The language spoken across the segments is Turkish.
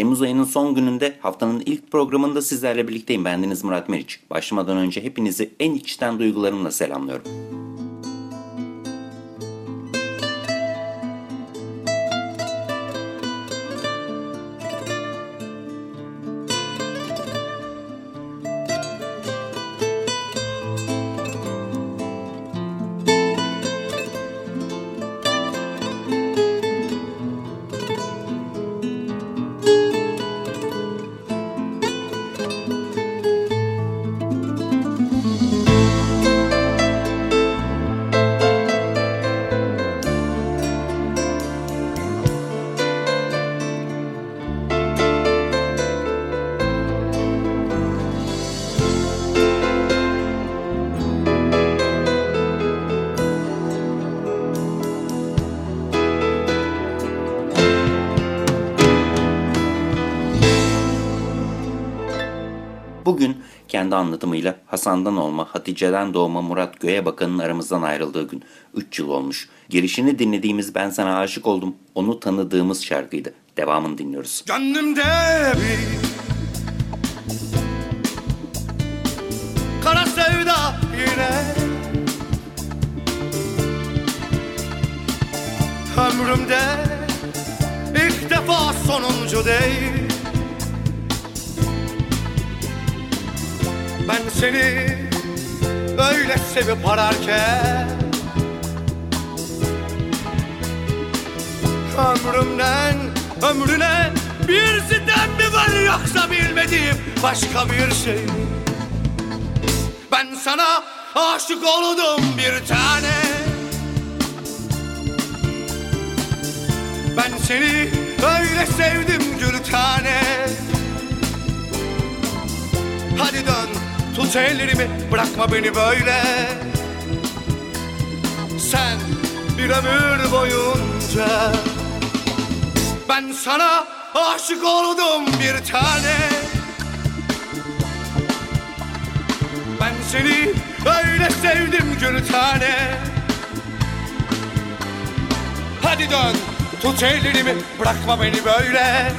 Temmuz ayının son gününde haftanın ilk programında sizlerle birlikteyim. Bendeniz Murat Meriç. Başlamadan önce hepinizi en içten duygularımla selamlıyorum. Bugün kendi anlatımıyla Hasan'dan olma, Hatice'den doğma Murat Göğebakan'ın aramızdan ayrıldığı gün. 3 yıl olmuş. Girişini dinlediğimiz Ben Sana Aşık Oldum, onu tanıdığımız şarkıydı. Devamını dinliyoruz. Gönlümde bir kara sevda yine Ömrümde ilk defa sonuncu değil Ben seni öyle sevip ararken Ömrümden ömrüne bir sitem mi var yoksa bilmediğim başka bir şey? Ben sana aşık oldum bir tane. Ben seni öyle sevdim gül tane Hadi dön tut ellerimi bırakma beni böyle. Sen bir ömür boyunca Ben sana aşık oldum bir tane. Ben seni öyle sevdim gül tane. Hadi dön tut ellerimi bırakma beni böyle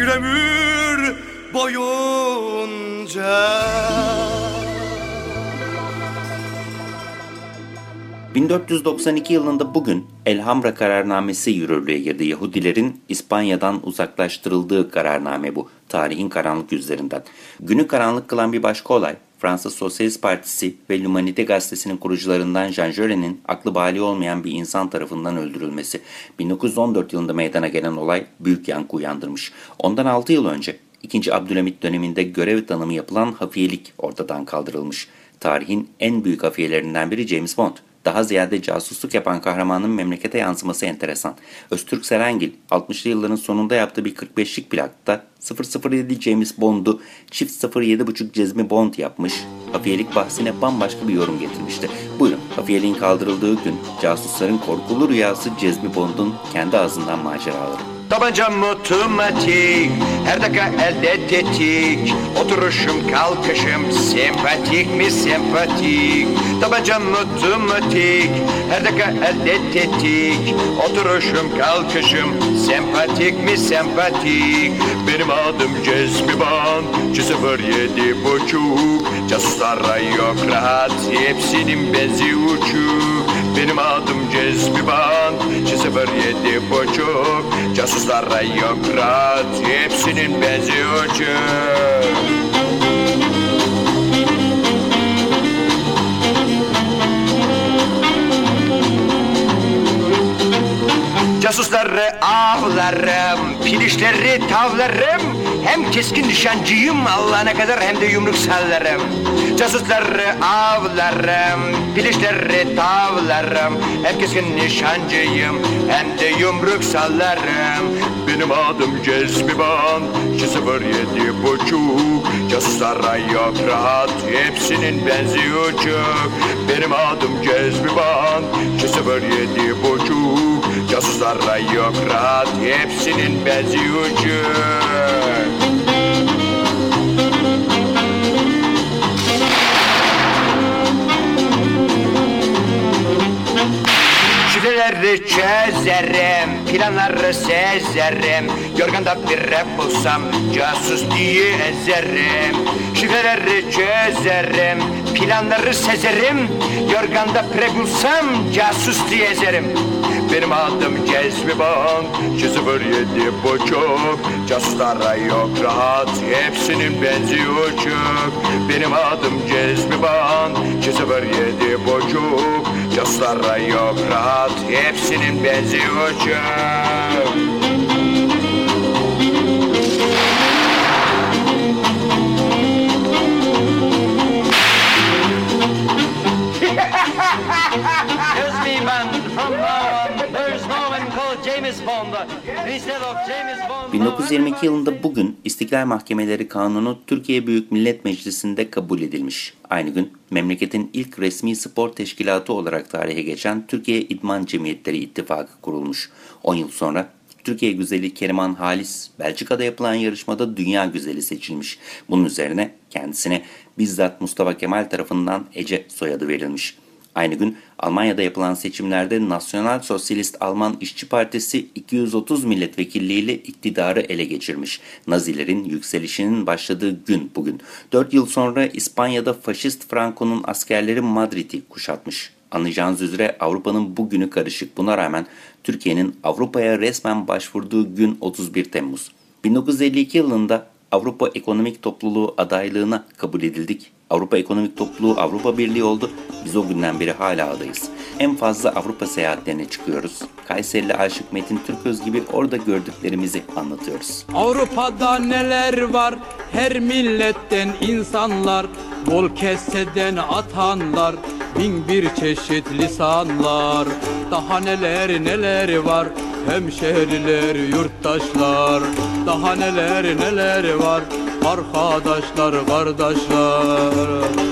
bir ömür boyunca 1492 yılında bugün Elhamra kararnamesi yürürlüğe girdi. Yahudilerin İspanya'dan uzaklaştırıldığı kararname bu. Tarihin karanlık yüzlerinden. Günü karanlık kılan bir başka olay Fransa Sosyalist Partisi ve L'Humanité gazetesinin kurucularından Jean Jaurès'in aklı bali olmayan bir insan tarafından öldürülmesi. 1914 yılında meydana gelen olay büyük yankı uyandırmış. Ondan 6 yıl önce 2. Abdülhamit döneminde görev tanımı yapılan hafiyelik ortadan kaldırılmış. Tarihin en büyük hafiyelerinden biri James Bond. Daha ziyade casusluk yapan kahramanın memlekete yansıması enteresan. Öztürk Serengil 60'lı yılların sonunda yaptığı bir 45'lik plakta 007 James Bond'u çift 07.5 cezmi Bond yapmış, hafiyelik bahsine bambaşka bir yorum getirmişti. Buyurun, hafiyeliğin kaldırıldığı gün casusların korkulu rüyası Cezmi Bond'un kendi ağzından maceraları. Tabancam otomatik Her dakika elde tetik Oturuşum kalkışım Sempatik mi? Sempatik. Tabancam otomatik Her dakika elde tetik Oturuşum kalkışım Sempatik mi? Sempatik. Benim adım Cezmi Band Çi yedi buçuk. Casuslara yok rahat Hepsinin benzi uçuk. Benim adım Cezmi Band Çi yedi Casuslara yok rahat Hepsinin benzi uçuk Casusları avlarım Pilişleri tavlarım. Hem keskin nişancıyım Allah'ına kadar hem de yumruk sallarım. Casusları avlarım Pilişleri tavlarım. Hem keskin nişancıyım Hem de yumruk sallarım. Benim adım Cezmiban 207 buçuk. Casuslara yok rahat Hepsinin benzi uçuk. Benim adım Cezmiban 207 buçuk Casuslara yok rahat. Hepsinin benzi uçuk Şifreleri çözerim, planları sezerim Yorganda bir rap bulsam casus diye ezerim Şifreleri çözerim, planları sezerim Yorganda pre bulsam casus diye ezerim benim adım Cezmi Band 207 buçuk. Casuslara yok rahat. Hepsinin benzi uçuk. Benim adım Cezmi Band 207 buçuk. Casuslara yok rahat. Hepsinin benzi uçuk 1922 yılında bugün İstiklal Mahkemeleri Kanunu Türkiye Büyük Millet Meclisi'nde kabul edilmiş. Aynı gün memleketin ilk resmi spor teşkilatı olarak tarihe geçen Türkiye İdman Cemiyetleri İttifakı kurulmuş. 10 yıl sonra Türkiye güzeli Keriman Halis Belçika'da yapılan yarışmada dünya güzeli seçilmiş. Bunun üzerine kendisine bizzat Mustafa Kemal tarafından Ece soyadı verilmiş. Aynı gün Almanya'da yapılan seçimlerde Nasyonal Sosyalist Alman İşçi Partisi 230 milletvekilliğiyle iktidarı ele geçirmiş. Nazilerin yükselişinin başladığı gün bugün. 4 yıl sonra İspanya'da faşist Franco'nun askerleri Madrid'i kuşatmış. Anlayacağınız üzere Avrupa'nın bugünü karışık. Buna rağmen Türkiye'nin Avrupa'ya resmen başvurduğu gün 31 Temmuz. 1952 yılında Avrupa Ekonomik Topluluğu adaylığına kabul edildik. Avrupa Ekonomik Topluluğu Avrupa Birliği oldu. Biz o günden beri hala adayız. En fazla Avrupa seyahatlerine çıkıyoruz. Kayserili Aşık Metin Türköz gibi orada gördüklerimizi anlatıyoruz. Avrupa'da neler var her milletten insanlar Bol keseden atanlar bin bir çeşit lisanlar Daha neler neler var? Hemşehriler yurttaşlar Daha neler neler var? Arkadaşlar kardeşler.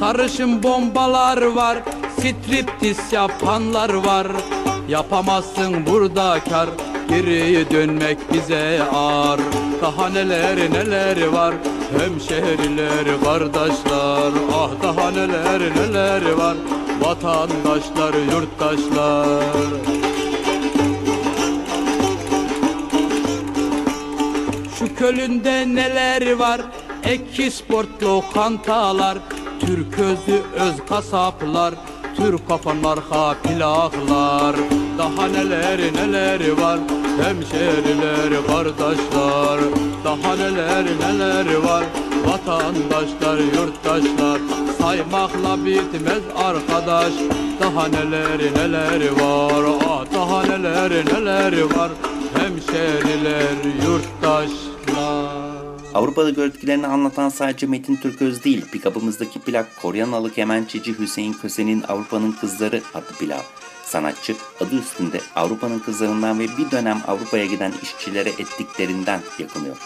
Sarışın bombalar var Striptiz yapanlar var. Yapamazsın burada kar Geriye dönmek bize ağır. Daha neler neler var? Hemşehriler kardeşler. Ah daha neler neler var? Vatandaşlar yurttaşlar. Şu kölünde neler var? Eki sport lokantalar Türk özü öz kasaplar. Türk kapan marka plaklar. Daha neler neler var Hemşeriler kardeşler Daha neler neler var? Vatandaşlar yurttaşlar Saymakla bitmez arkadaş. Daha neler neler var? Ah, Daha neler neler var? Hemşeriler yurttaşlar. Avrupa'da gördüklerini anlatan sadece Metin Türköz değil, pikabımızdaki plak Koryanalı kemençeci Hüseyin Köse'nin Avrupa'nın Kızları adlı plak. Sanatçı adı üstünde Avrupa'nın kızlarından ve bir dönem Avrupa'ya giden işçilere ettiklerinden yakınıyor.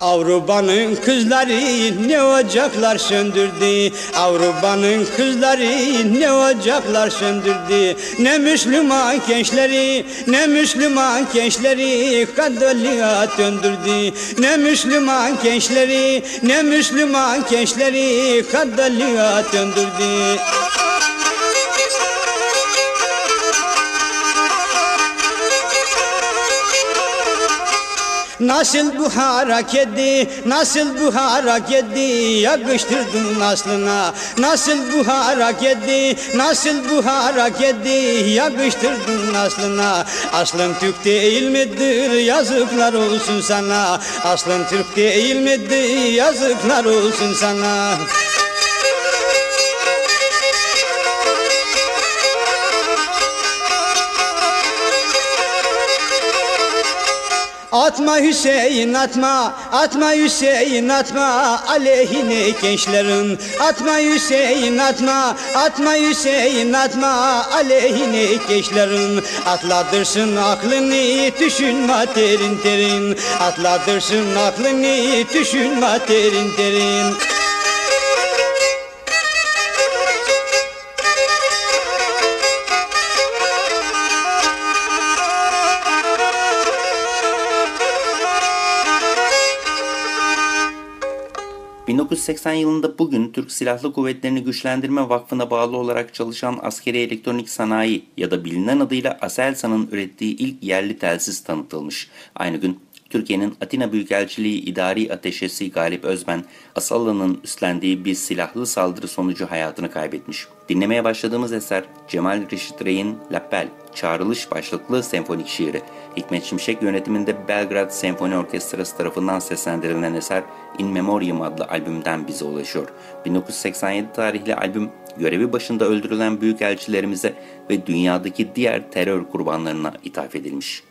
Avrupa'nın kızları ne ocaklar söndürdü. Avrupa'nın kızları ne ocaklar söndürdü. Ne Müslüman gençleri ne Müslüman gençleri Katoliğa döndürdü. Ne Müslüman gençleri ne Müslüman gençleri Katoliğa döndürdü Nasıl bu hareketi, nasıl bu hareketi yakıştırdın aslına. Nasıl bu hareketi, nasıl bu hareketi yakıştırdın aslına. Aslın Türk değil midir? Yazıklar olsun sana. Aslın Türk değil midir? Yazıklar olsun sana Atma Hüseyin atma, atma Hüseyin atma aleyhine gençlerin. Atma Hüseyin atma, atma Hüseyin atma aleyhine gençlerin. Atladırsın aklını düşünme derin derin. Atladırsın aklını düşünme derin derin. 1980 yılında bugün Türk Silahlı Kuvvetleri'ni Güçlendirme Vakfı'na bağlı olarak çalışan askeri elektronik sanayi ya da bilinen adıyla Aselsan'ın ürettiği ilk yerli telsiz tanıtılmış. Aynı gün Türkiye'nin Atina Büyükelçiliği İdari Ateşesi Galip Özben, Asallı'nın üstlendiği bir silahlı saldırı sonucu hayatını kaybetmiş. Dinlemeye başladığımız eser Cemal Reşit Rey'in Lappel, Çağrılış başlıklı senfonik şiiri. Hikmet Şimşek yönetiminde Belgrad Senfoni Orkestrası tarafından seslendirilen eser In Memoriam adlı albümden bize ulaşıyor. 1987 tarihli albüm görevi başında öldürülen büyükelçilerimize ve dünyadaki diğer terör kurbanlarına ithaf edilmiş.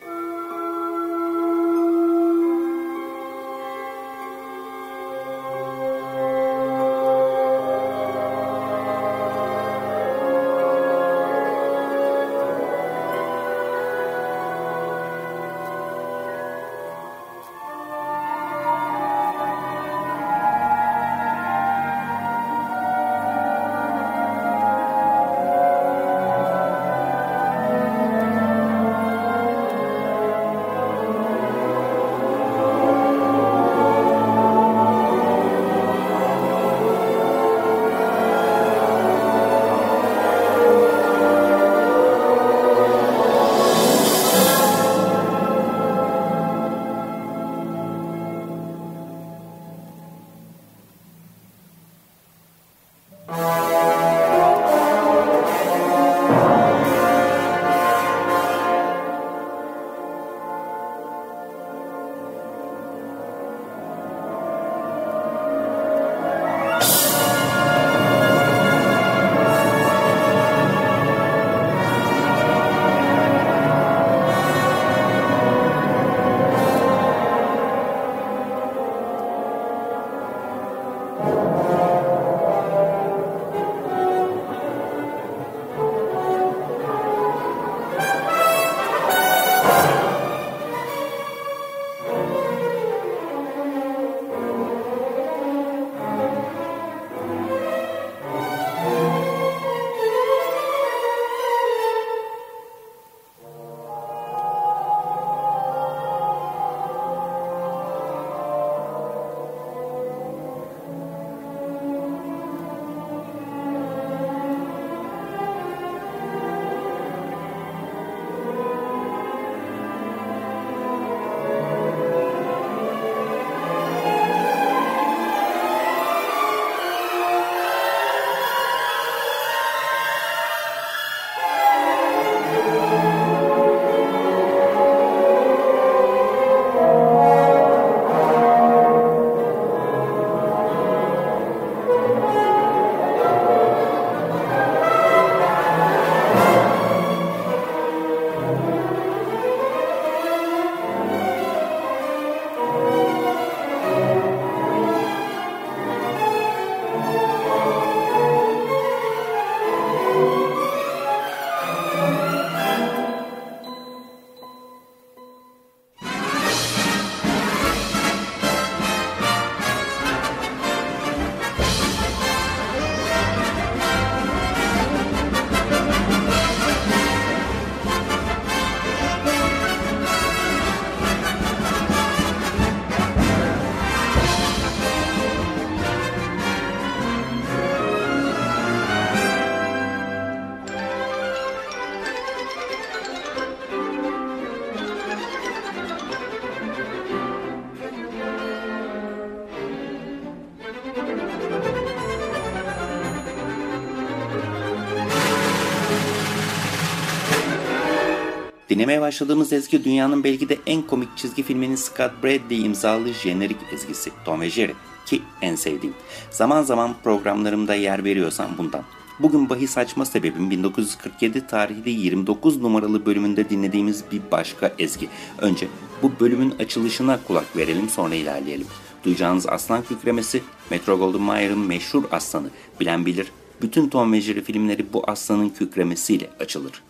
Dinlemeye başladığımız ezgi dünyanın belki de en komik çizgi filminin Scott Bradley imzalı jenerik ezgisi Tom ve Jerry ki en sevdiğim. Zaman zaman programlarımda yer veriyorsam bundan. Bugün bahis açma sebebim 1947 tarihli 29 numaralı bölümünde dinlediğimiz bir başka ezgi. Önce bu bölümün açılışına kulak verelim sonra ilerleyelim. Duyacağınız aslan kükremesi Metro Goldwyn Mayer'ın meşhur aslanı. Bilen bilir bütün Tom ve Jerry filmleri bu aslanın kükremesiyle açılır.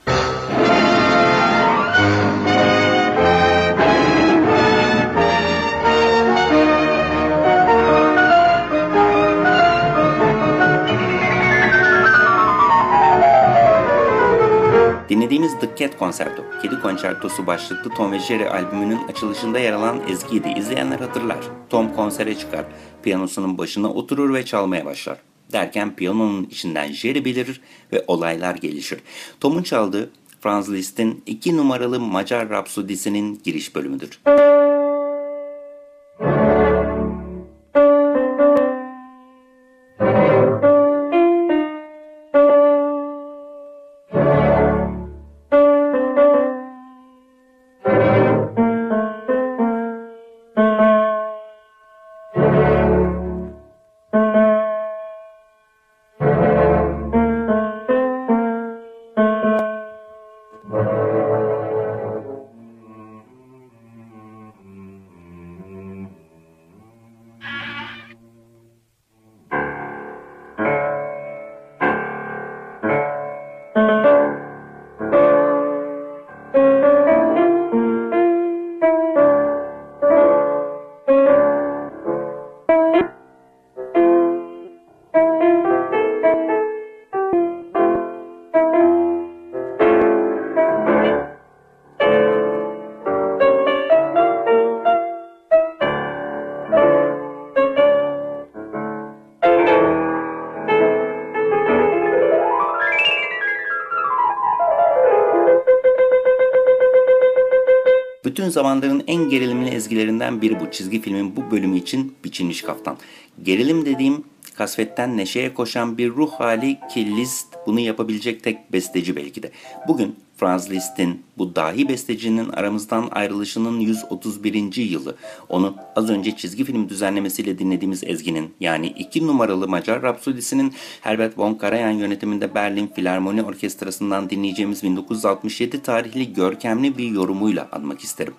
Dinlediğimiz The Cat Concerto, Kedi Konçertosu başlıklı Tom ve Jerry albümünün açılışında yer alan ezgiydi. İzleyenler hatırlar. Tom konsere çıkar, piyanosunun başına oturur ve çalmaya başlar. Derken piyanonun içinden Jerry belirir ve olaylar gelişir. Tom'un çaldığı Franz Liszt'in iki numaralı Macar Rapsodisi'nin giriş bölümüdür. Bütün zamanların en gerilimli ezgilerinden biri bu. Çizgi filmin bu bölümü için biçilmiş kaftan. Gerilim dediğim kasvetten neşeye koşan bir ruh hali ki Liszt bunu yapabilecek tek besteci belki de. Bugün Franz Liszt'in bu dahi bestecinin aramızdan ayrılışının 131. yılı. Onu az önce çizgi film düzenlemesiyle dinlediğimiz ezginin yani 2 numaralı Macar Rapsodisi'nin Herbert von Karajan yönetiminde Berlin Filarmoni Orkestrası'ndan dinleyeceğimiz 1967 tarihli görkemli bir yorumuyla anmak isterim.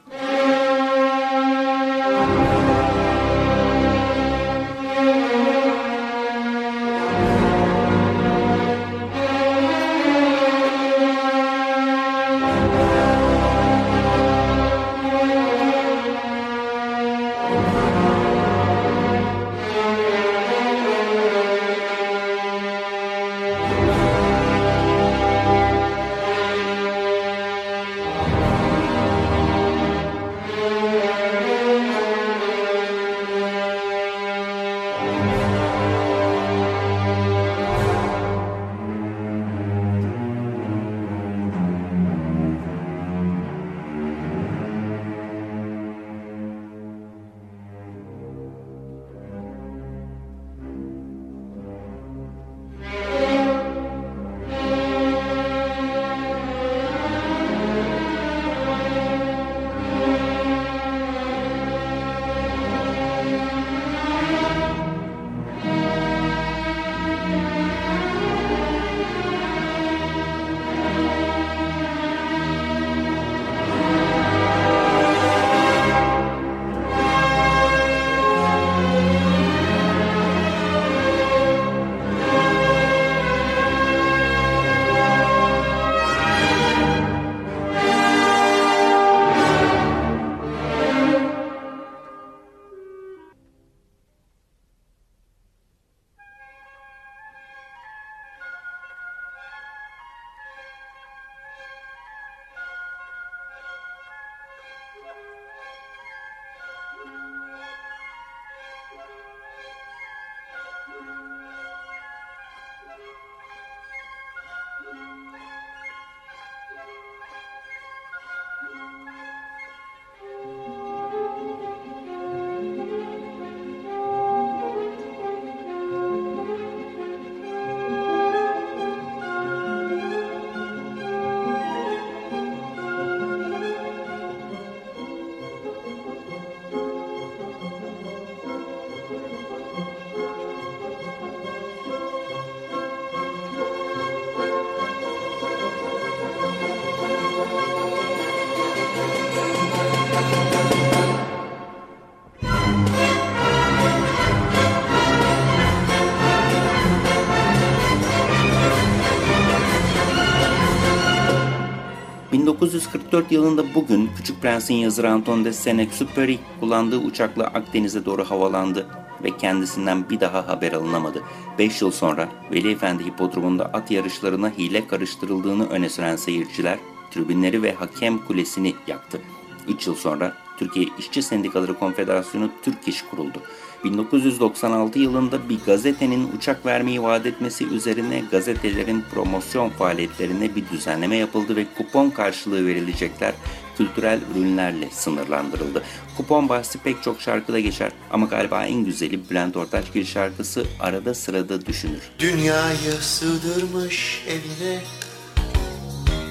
1944 yılında bugün Küçük Prens'in yazarı Anton de Saint-Exupéry kullandığı uçakla Akdeniz'e doğru havalandı ve kendisinden bir daha haber alınamadı. 5 yıl sonra Veli Efendi Hipodromu'nda at yarışlarına hile karıştırıldığını öne süren seyirciler tribünleri ve hakem kulesini yaktı. 3 yıl sonra Türkiye İşçi Sendikaları Konfederasyonu Türk İş kuruldu. 1996 yılında bir gazetenin uçak vermeyi vaat etmesi üzerine gazetelerin promosyon faaliyetlerine bir düzenleme yapıldı ve kupon karşılığı verilecekler kültürel ürünlerle sınırlandırıldı. Kupon bahsi pek çok şarkıda geçer ama galiba en güzeli Bülent Ortaç bir şarkısı arada sırada düşünür. Dünyayı sığdırmış evine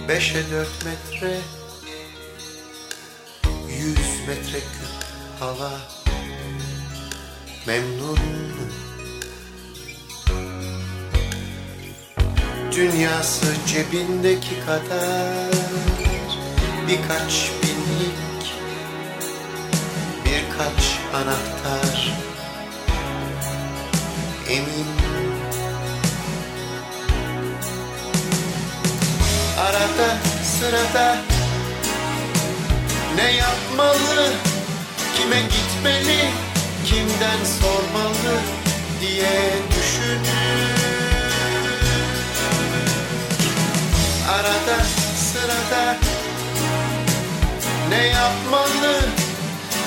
Beşe dört metre Yüz metre küp hava Memnun. Dünyası cebindeki kadar Birkaç binlik Birkaç anahtar. Emin. Arada sırada Ne yapmalı Kime gitmeli Kimden sormalı Diye düşünür Arada sırada Ne yapmalı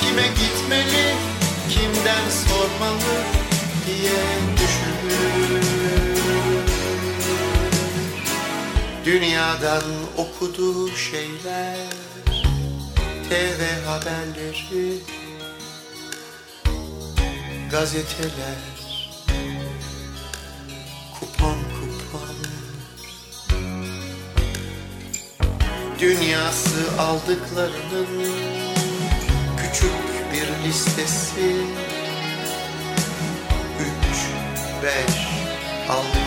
Kime gitmeli Kimden sormalı Diye düşünür Dünyadan okuduğu şeyler TV haberleri Gazeteler. Kupon kupon. Dünyası aldıklarının Küçük bir listesi. Üç, beş, altı.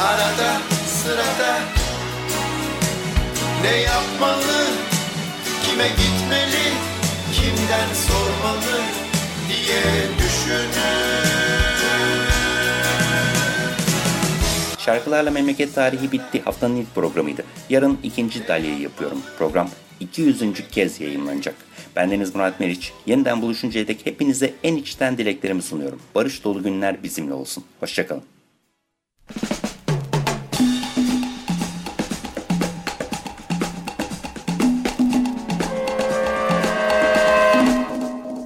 Arada sırada Ne yapmalı, kime gitmeli, kimden sormalı diye düşünür Şarkılarla Memleket Tarihi bitti. Haftanın ilk programıydı. Yarın ikinci dalyayı yapıyorum. Program 200. kez yayınlanacak. Bendeniz Murat Meriç. Yeniden buluşuncaya dek hepinize en içten dileklerimi sunuyorum. Barış dolu günler bizimle olsun. Hoşçakalın.